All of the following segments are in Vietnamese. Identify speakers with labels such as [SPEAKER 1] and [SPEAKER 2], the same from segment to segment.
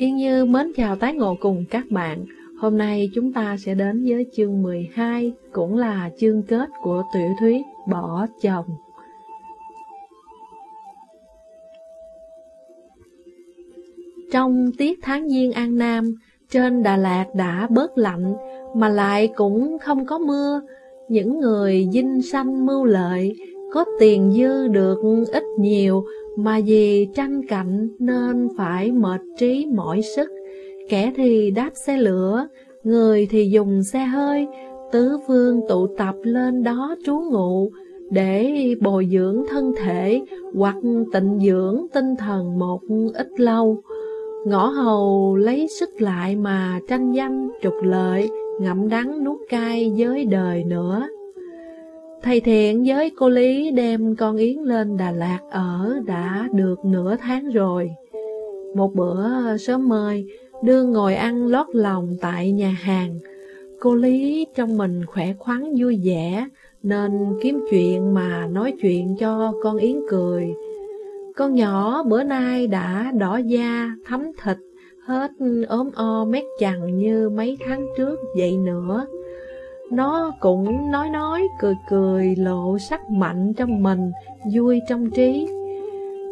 [SPEAKER 1] Yên Như mến chào tái ngộ cùng các bạn. Hôm nay chúng ta sẽ đến với chương 12, cũng là chương kết của tiểu thuyết Bỏ chồng. Trong tiết tháng giêng An Nam, trên Đà Lạt đã bớt lạnh, mà lại cũng không có mưa. Những người dinh sanh mưu lợi, có tiền dư được ít nhiều, mà vì tranh cạnh nên phải mệt trí mỏi sức. Kẻ thì đáp xe lửa, người thì dùng xe hơi, tứ phương tụ tập lên đó trú ngụ, để bồi dưỡng thân thể hoặc tịnh dưỡng tinh thần một ít lâu. Ngõ hầu lấy sức lại mà tranh danh trục lợi, ngậm đắng nuốt cay với đời nữa. Thầy Thiện với cô Lý đem con Yến lên Đà Lạt ở đã được nửa tháng rồi. Một bữa sớm mời, đưa ngồi ăn lót lòng tại nhà hàng. Cô Lý trong mình khỏe khoắn vui vẻ, nên kiếm chuyện mà nói chuyện cho con Yến cười. Con nhỏ bữa nay đã đỏ da, thấm thịt, hết ốm o mét chằn như mấy tháng trước vậy nữa. Nó cũng nói nói, cười cười, lộ sắc mạnh trong mình, vui trong trí.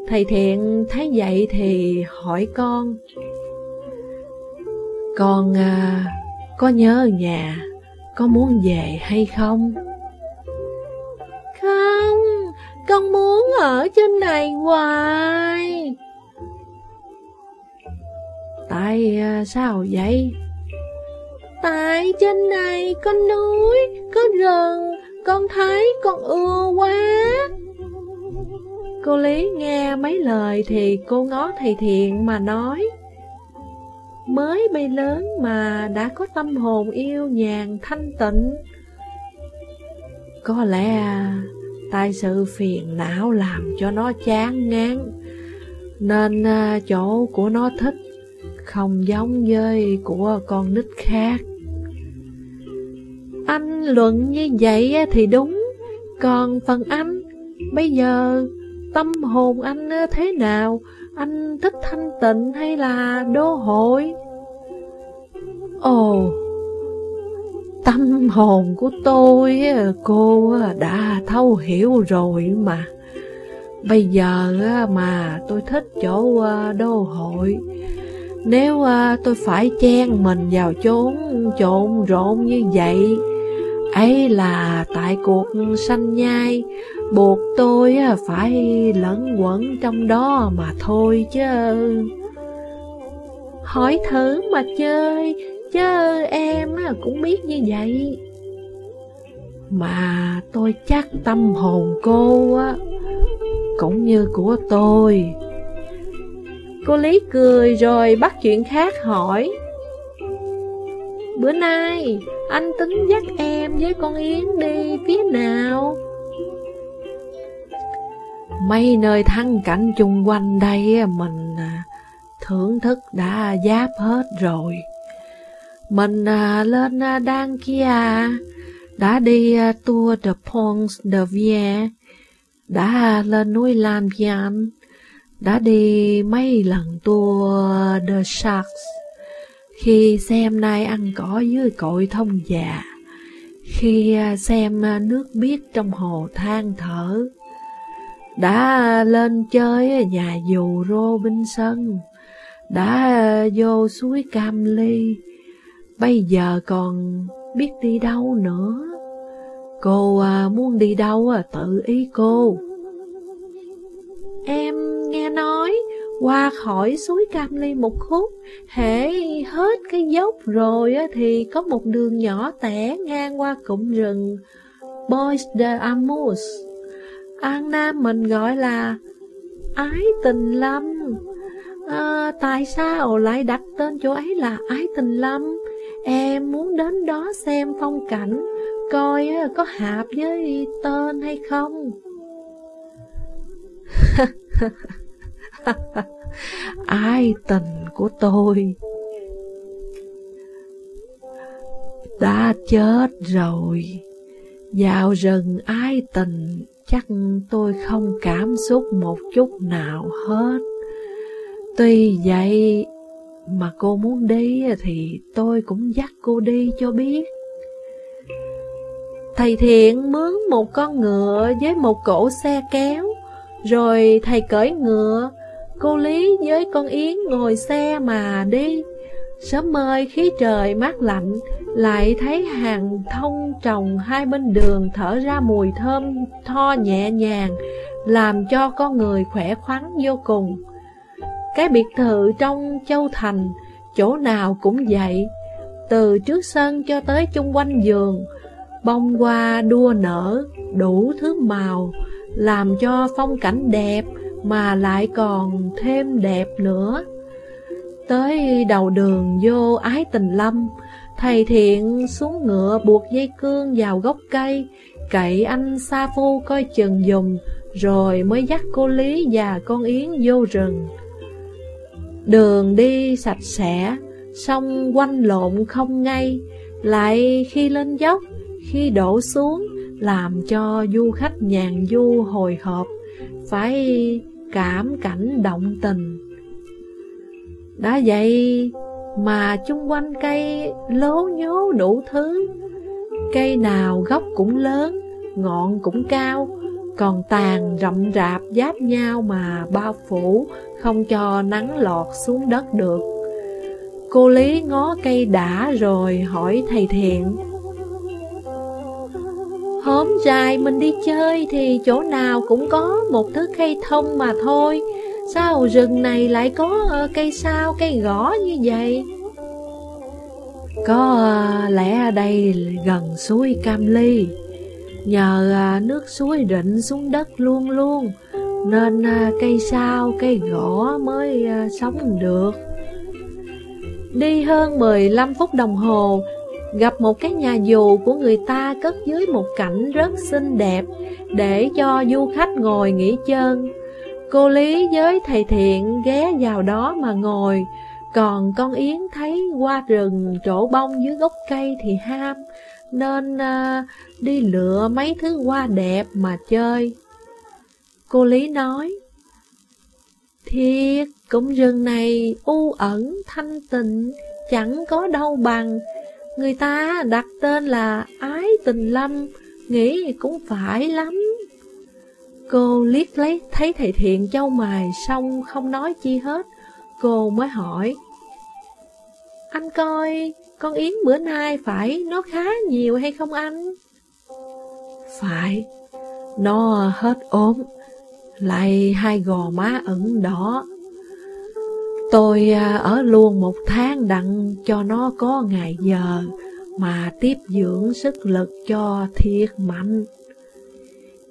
[SPEAKER 1] Thầy Thiện thấy vậy thì hỏi con, Con à, có nhớ nhà, có muốn về hay không?
[SPEAKER 2] Không, con muốn ở trên này hoài.
[SPEAKER 1] Tại à, sao vậy?
[SPEAKER 2] Tại trên này có núi, có rừng, con thấy con ưa quá.
[SPEAKER 1] Cô Lý nghe mấy lời thì cô ngó thầy thiện mà nói. Mới bay lớn mà đã có tâm hồn yêu nhàn thanh tịnh. Có lẽ tai sự phiền não làm cho nó chán ngán, nên à, chỗ của nó thích không giống với của con nít khác. Luận như vậy thì đúng, còn phần anh, bây giờ tâm hồn anh thế nào? Anh thích thanh tịnh hay là đô hội? Ồ, tâm hồn của tôi cô đã thấu hiểu rồi mà. Bây giờ mà tôi thích chỗ ờ, đô hội nếu ờ, tôi phải chen mình vào chốn trộn rộn như vậy Ấy là tại cuộc sanh nhai, Buộc tôi à, phải lẫn quẩn trong đó mà thôi chứ.
[SPEAKER 2] Hỏi thử mà chơi, Chứ em à, cũng biết như vậy.
[SPEAKER 1] Mà tôi chắc tâm hồn cô á, Cũng như của tôi.
[SPEAKER 2] Cô Lý cười rồi bắt chuyện khác hỏi. Bữa nay anh tính dắt em với con Yến đi phía nào?
[SPEAKER 1] Mấy nơi thăng cảnh chung quanh đây mình à, thưởng thức đã giáp hết rồi. Mình à, lên à, Đan kia đã đi tour de pons de Vie, đã lên núi Lan Bian, đã đi mấy lần tour The Sharks khi xem nay ăn cỏ dưới cội thông già Khi à, xem à, nước biếc trong hồ than thở Đã lên chơi nhà dù Robinson Đã à, vô suối Cam Ly Bây giờ còn biết đi đâu nữa. Cô muốn đi đâu à, tự ý cô.
[SPEAKER 2] Em nghe nói, qua khỏi suối Cam Ly một khúc, hễ hết cái dốc rồi thì có một đường nhỏ tẻ ngang qua cụm rừng Bois de Amus. An Nam mình gọi là Ái Tình Lâm. À, tại sao lại đặt tên chỗ ấy là Ái Tình Lâm? Em muốn đến đó xem phong cảnh, coi có hạp với tên hay không.
[SPEAKER 1] Ai tình của tôi? Đã chết rồi. Vào rừng ai tình? Chắc tôi không cảm xúc một chút nào hết. Tuy vậy
[SPEAKER 2] mà cô muốn đi thì tôi cũng dắt cô đi cho biết.
[SPEAKER 1] Thầy Thiện mướn một con ngựa với một cổ xe kéo, rồi thầy cởi ngựa, cô Lý với con Yến ngồi xe mà đi. Sớm mơi khí trời mát lạnh, lại thấy hàng thông trồng hai bên đường thở ra mùi thơm tho nhẹ nhàng, làm cho con người khỏe khoắn vô cùng. Cái biệt thự trong Châu Thành, chỗ nào cũng vậy, từ trước sân cho tới chung quanh giường, bông hoa đua nở, đủ thứ màu, làm cho phong cảnh đẹp mà lại còn thêm đẹp nữa. Tới đầu đường vô ái tình lâm, thầy thiện xuống ngựa buộc dây cương vào gốc cây, cậy anh Sa Phu coi chừng dùng, rồi mới dắt cô Lý và con Yến vô rừng. Đường đi sạch sẽ, sông quanh lộn không ngay, lại khi lên dốc, khi đổ xuống, làm cho du khách nhàn du hồi hộp, phải cảm cảnh động tình. Đã vậy mà chung quanh cây lố nhố đủ thứ, cây nào gốc cũng lớn, ngọn cũng cao, còn tàn rậm rạp giáp nhau mà bao phủ, không cho nắng lọt xuống đất được. Cô Lý ngó cây đã rồi hỏi thầy Thiện. Hôm dài mình đi chơi thì chỗ nào cũng có một thứ cây thông mà thôi. Sao rừng này lại có ờ, cây sao, cây gõ như vậy?
[SPEAKER 2] Có ờ, lẽ đây gần suối Cam Ly Nhờ ờ, nước suối rịnh xuống đất luôn luôn Nên cây sao, cây gõ mới sống được
[SPEAKER 1] Đi hơn 15 phút đồng hồ Gặp một cái nhà dù của người ta cất dưới một cảnh rất xinh đẹp Để cho du khách ngồi nghỉ chân. Cô Lý với thầy Thiện ghé vào đó mà ngồi Còn con Yến thấy qua rừng trổ bông dưới gốc cây thì ham Nên uh, đi lựa mấy thứ hoa đẹp mà chơi. Cô Lý nói Thiệt, cũng rừng này u ẩn, thanh tịnh, chẳng có đâu bằng Người ta đặt tên là Ái Tình Lâm, nghĩ cũng phải lắm. Cô liếc lấy thấy thầy thiện châu mài xong không nói chi hết Cô mới hỏi. Anh coi con Yến bữa nay phải nó khá nhiều hay không anh?
[SPEAKER 2] Phải, nó hết ốm Lại hai gò má ẩn đỏ. Tôi à, ở luôn một tháng đặng cho nó có ngày giờ Mà tiếp dưỡng sức lực cho thiệt mạnh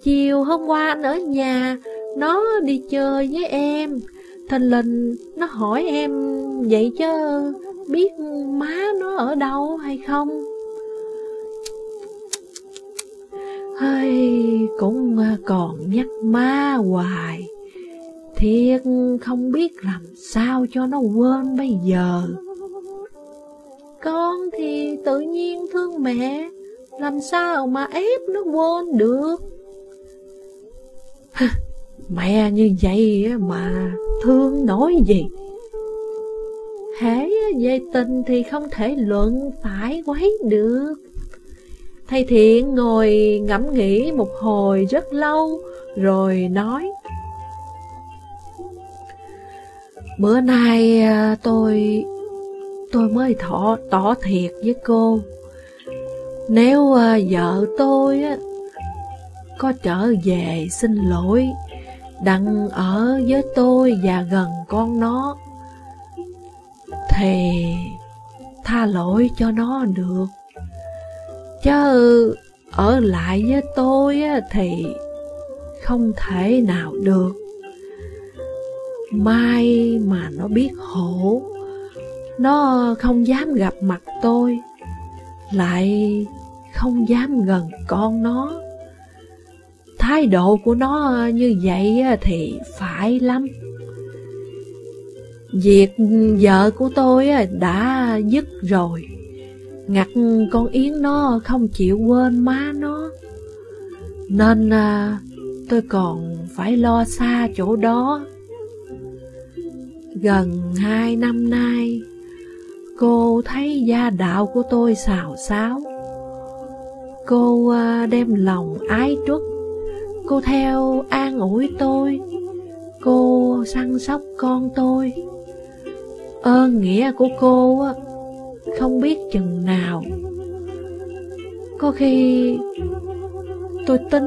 [SPEAKER 1] Chiều hôm qua anh ở nhà, nó đi chơi với em. Thành linh nó hỏi em vậy chứ biết má nó ở đâu hay không?
[SPEAKER 2] Hơi cũng à, còn nhắc má hoài. Thiệt không biết làm sao cho nó quên bây giờ.
[SPEAKER 1] Con thì tự nhiên thương mẹ, làm sao mà ép nó quên được?
[SPEAKER 2] Mẹ như vậy mà thương nói gì
[SPEAKER 1] Hễ về tình thì không thể luận phải quấy được Thầy Thiện ngồi ngẫm nghĩ một hồi rất lâu Rồi nói
[SPEAKER 2] Bữa nay à, tôi tôi mới thọ tỏ thiệt với cô Nếu à, vợ tôi có trở về xin lỗi, đặng ở với tôi và gần con nó, thì tha lỗi cho nó được. Chứ ở lại với tôi thì không thể nào được. Mai mà nó biết hổ, nó không dám gặp mặt tôi, lại không dám gần con nó. Thái độ của nó như vậy thì phải lắm. Việc vợ của tôi đã dứt rồi Ngặt con Yến nó không chịu quên má nó. Nên à, tôi còn phải lo xa chỗ đó. Gần hai năm nay Cô thấy gia đạo của tôi xào xáo. Cô ờ, đem lòng ái trúc, Cô theo an ủi tôi. Cô săn sóc con tôi. Ơn nghĩa của cô không biết chừng nào. Có khi tôi tin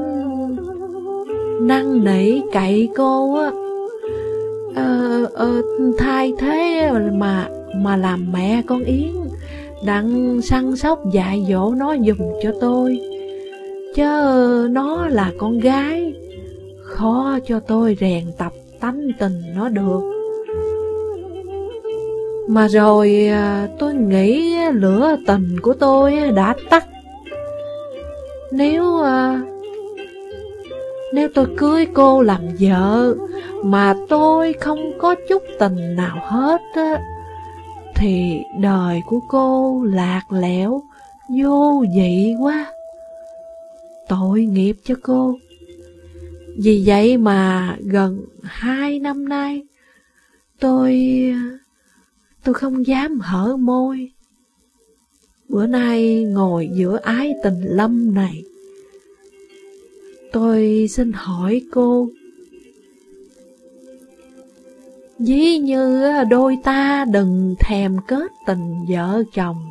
[SPEAKER 2] năng nỉ cậy cô á uh, uh, thay thế mà mà làm mẹ con Yến đặng săn sóc dạy dỗ nó dùng cho tôi. Chứ nó là con gái khó cho tôi rèn tập tánh tình nó được. Mà rồi ờ, tôi nghĩ lửa tình của tôi đã tắt. Nếu nếu tôi cưới cô làm vợ Mà tôi không có chút tình nào hết Thì đời của cô lạc lẽo, Vô vị quá. Tội nghiệp cho cô. Vì vậy mà gần hai năm nay, Tôi Tôi không dám hở môi. Bữa nay ngồi giữa ái tình lâm này Tôi xin hỏi cô. Ví như à, đôi ta đừng thèm kết tình vợ chồng.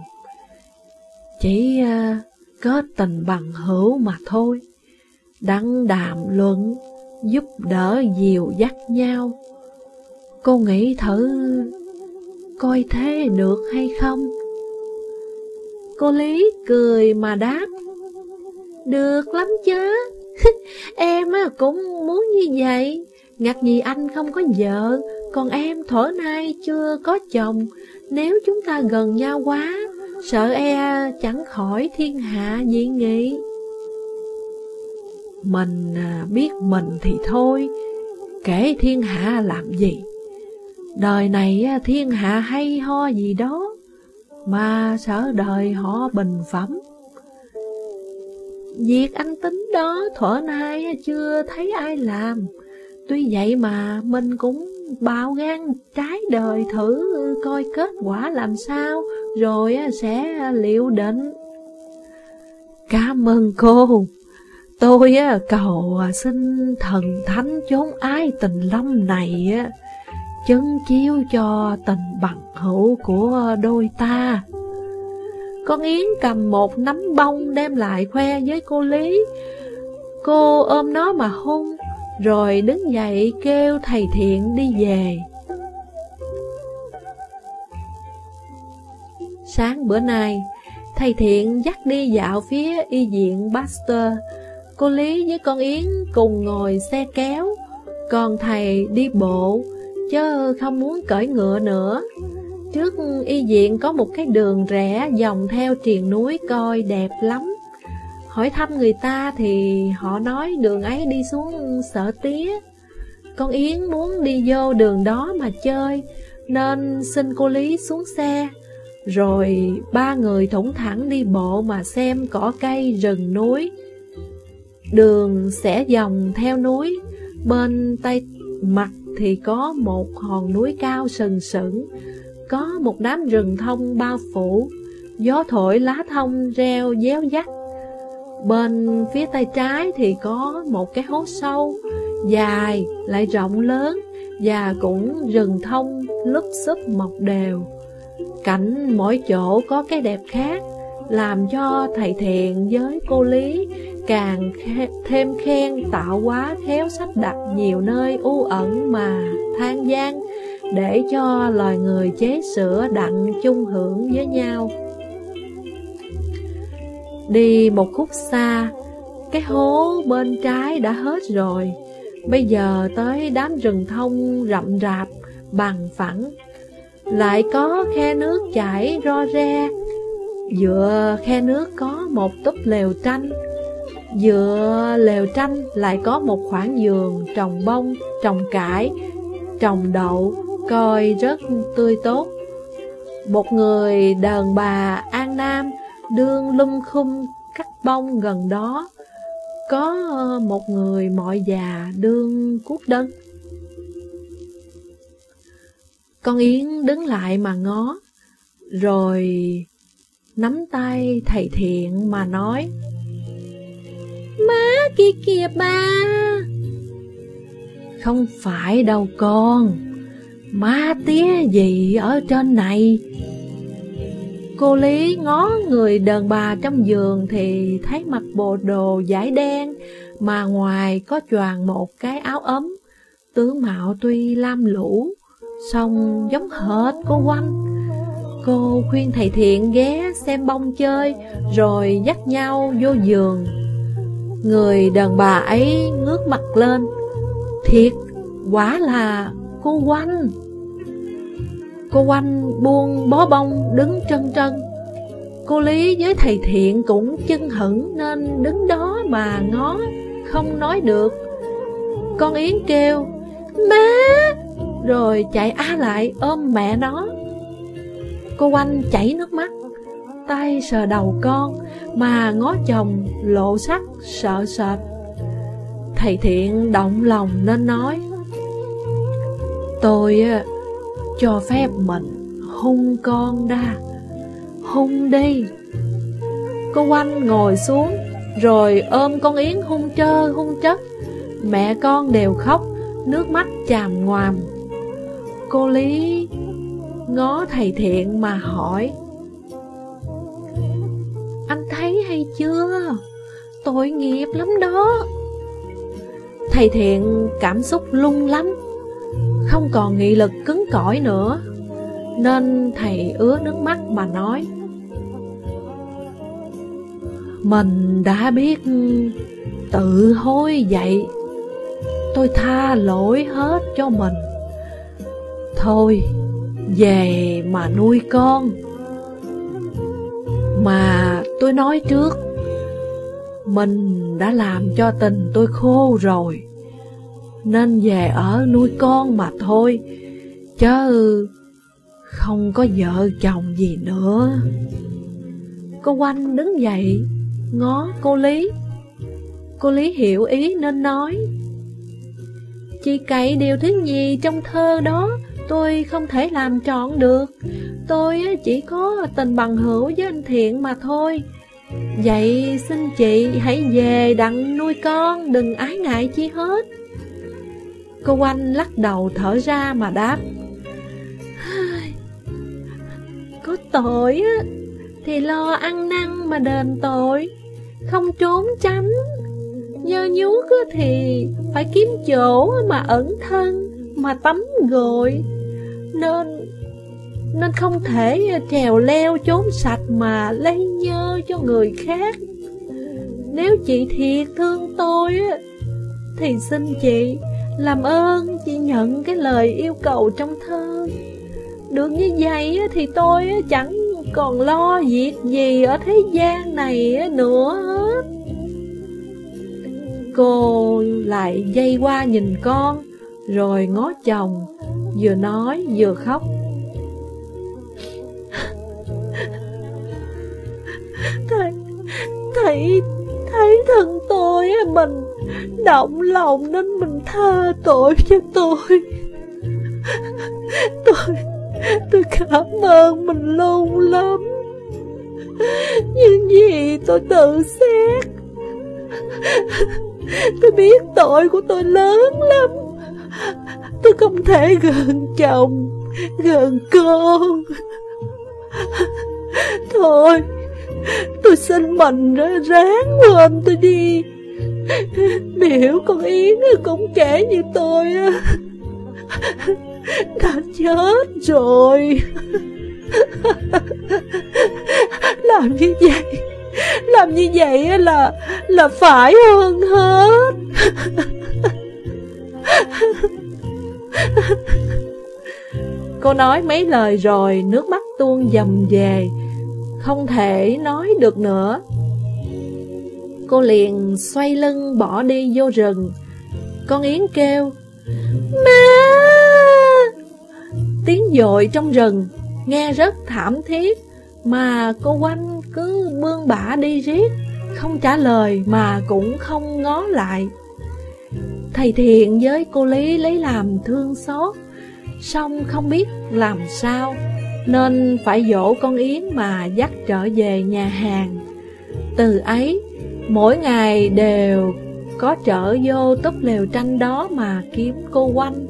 [SPEAKER 2] Chỉ à, kết tình bằng hữu mà thôi. Đăng đàm luận Giúp đỡ dìu dắt nhau. Cô nghĩ thử coi thế được hay không? Cô Lý cười mà đáp, được lắm chứ, em cũng muốn như vậy, ngặt gì anh không có vợ, còn em thổi nay chưa có chồng, nếu chúng ta gần nhau quá, sợ e chẳng khỏi thiên hạ dị nghị. Mình à, biết mình thì thôi, kể thiên hạ làm gì? Đời này à, thiên hạ hay ho gì đó Mà sợ đời họ bình phẩm Việc anh tính đó thuở nay chưa thấy ai làm. Tuy vậy mà mình cũng bạo gan trái đời thử coi kết quả làm sao, Rồi sẽ liệu định. Cảm ơn cô. Tôi cầu à, xin thần thánh chốn ái tình lâm này chứng chiếu cho tình bằng hữu của đôi ta. Con Yến cầm một nắm bông đem lại khoe với cô Lý. Cô ôm nó mà hung, rồi đứng dậy kêu thầy thiện đi về. Sáng bữa nay, thầy thiện dắt đi dạo phía y viện Baxter. Cô Lý với con Yến cùng ngồi xe kéo, còn thầy đi bộ, chứ không muốn cởi ngựa nữa. Trước y viện có một cái đường rẽ dòng theo triền núi coi đẹp lắm. Hỏi thăm người ta thì họ nói đường ấy đi xuống sở tía. Con Yến muốn đi vô đường đó mà chơi, nên xin cô Lý xuống xe. Rồi ba người thủng thẳng đi bộ mà xem cỏ cây rừng núi. Đường sẽ dòng theo núi, bên tay mặt thì có một hòn núi cao sừng sững, có một đám rừng thông bao phủ, gió thổi lá thông reo déo dắt. Bên phía tay trái thì có một cái hố sâu, dài lại rộng lớn và cũng rừng thông lúp xúp mọc đều. Cảnh mỗi chỗ có cái đẹp khác, làm cho thầy thiện với cô Lý càng thêm khen tạo quá khéo sách đặt nhiều nơi u ẩn mà than gian để cho loài người chế sữa đặng chung hưởng với nhau. Đi một khúc xa, cái hố bên trái đã hết rồi, bây giờ tới đám rừng thông rậm rạp, bằng phẳng. Lại có khe nước chảy ro re, dựa khe nước có một túp lều tranh, Dựa lều tranh lại có một khoảng giường trồng bông, trồng cải, trồng đậu, coi rất tươi tốt. Một người đàn bà An Nam đương lung khung cắt bông gần đó. Có một người mọi già đương cuốc đơn Con Yến đứng lại mà ngó.
[SPEAKER 1] Rồi nắm tay thầy thiện mà nói,
[SPEAKER 2] Má kia kìa ba
[SPEAKER 1] Không phải đâu con Má tía gì ở trên này Cô Lý ngó người đàn bà trong giường thì thấy mặc bộ đồ giải đen mà ngoài có choàng một cái áo ấm. Tướng mạo tuy lam lũ, song giống hệt cô quanh. Cô khuyên thầy thiện ghé xem bông chơi rồi dắt nhau vô giường. Người đàn bà ấy ngước mặt lên. Thiệt, quả là cô quanh. Cô quanh buông bó bông đứng trân trân. Cô Lý với thầy Thiện cũng chân hững Nên đứng đó mà ngó, Không nói được. Con Yến kêu, Má! Rồi chạy á lại ôm mẹ nó. Cô quanh chảy nước mắt, Tay sờ đầu con Mà ngó chồng lộ sắc sợ sệt. Thầy Thiện động lòng nên nói Tôi cho phép mình hung con đa Hung đi. Cô Oanh ngồi xuống, Rồi ôm con Yến hung chơ, hung chất. Mẹ con đều khóc, Nước mắt chàm ngoàm. Cô Lý, ngó thầy thiện mà hỏi, Anh thấy hay chưa? Tội nghiệp lắm đó. Thầy thiện cảm xúc lung lắm không còn nghị lực cứng cỏi nữa. Nên thầy ứa nước mắt mà nói, Mình đã biết tự hối vậy. Tôi tha lỗi hết cho mình. Thôi, về mà nuôi con. Mà tôi nói trước, Mình đã làm cho tình tôi khô rồi nên về ở nuôi con mà thôi, chứ không có vợ chồng gì nữa. Cô Oanh đứng dậy, ngó cô Lý. Cô Lý hiểu ý nên nói. Chỉ cậy điều thứ gì trong thơ đó tôi không thể làm trọn được. Tôi chỉ có tình bằng hữu với anh Thiện mà thôi. Vậy xin chị hãy về đặng nuôi con, đừng ái ngại chi hết. Cô anh lắc đầu thở ra mà đáp. Có tội Thì lo ăn năn mà đền tội. Không trốn tránh, Nhơ nhút thì phải kiếm chỗ mà ẩn thân, Mà tắm gội. Nên Nên không thể trèo leo trốn sạch Mà lấy nhơ cho người khác. Nếu chị thiệt thương tôi Thì xin chị làm ơn chị nhận cái lời yêu cầu trong thơ. Được như vậy thì tôi chẳng còn lo việc gì ở thế gian này nữa. Hết Cô lại dây qua nhìn con Rồi ngó chồng Vừa nói vừa khóc. Thầy, thầy, thấy thân tôi mình động lòng nên mình tha tội cho tôi. Tôi, tôi cảm ơn mình lâu lắm. Nhưng gì tôi tự xét? Tôi biết tội của tôi lớn lắm. Tôi không thể gần chồng Gần con. Thôi Tôi xin mình ráng quên tôi đi. Biểu con Yến cũng kể như tôi Đã chết rồi. Làm như vậy, Làm như vậy là Là phải hơn hết. Cô nói mấy lời rồi Nước mắt tuôn dầm về. Không thể nói được nữa. Cô liền xoay lưng bỏ đi vô rừng. Con Yến kêu Má! Tiếng dội trong rừng Nghe rất thảm thiết Mà cô quanh cứ bươn bả đi riết Không trả lời mà cũng không ngó lại. Thầy thiện với cô Lý lấy làm thương xót Xong không biết làm sao Nên phải dỗ con Yến mà dắt trở về nhà hàng. Từ ấy, mỗi ngày đều có trở vô túp lều tranh đó mà kiếm cô quanh.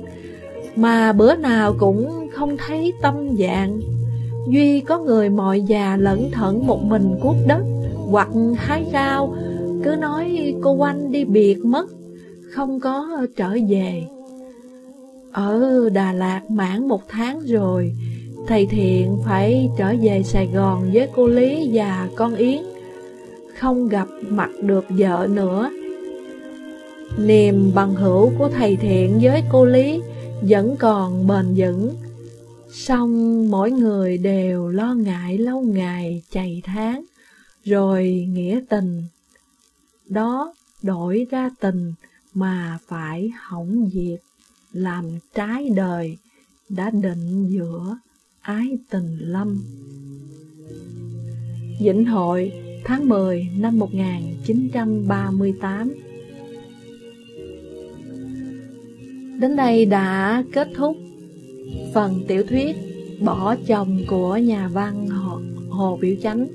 [SPEAKER 1] Mà bữa nào cũng không thấy tâm dạng. Duy có người mọi già lẫn thận một mình cuốc đất Hoặc hái rau, Cứ nói cô quanh đi biệt mất, Không có trở về. Ở Đà Lạt mãn một tháng rồi, Thầy Thiện phải trở về Sài Gòn với cô Lý và con Yến. Không gặp mặt được vợ nữa. Niềm bằng hữu của thầy Thiện với cô Lý vẫn còn bền vững. Song mỗi người đều lo ngại lâu ngày chày tháng, Rồi nghĩa tình. Đó đổi ra tình mà phải hỏng diệt Làm trái đời đã định giữa ái tình lâm. Vĩnh Hội tháng 10 năm 1938 Đến đây đã kết thúc phần tiểu thuyết Bỏ chồng của nhà văn Hồ, Hồ Biểu Chánh.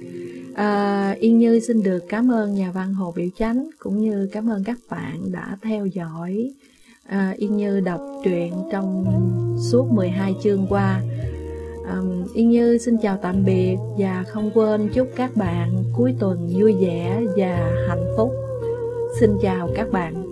[SPEAKER 1] À, Yên Như xin được cảm ơn nhà văn Hồ Biểu Chánh cũng như cảm ơn các bạn đã theo dõi à, Yên Như đọc truyện trong suốt 12 chương qua um, Yên Như xin chào tạm biệt và không quên chúc các bạn cuối tuần vui vẻ và hạnh phúc. Xin chào các bạn.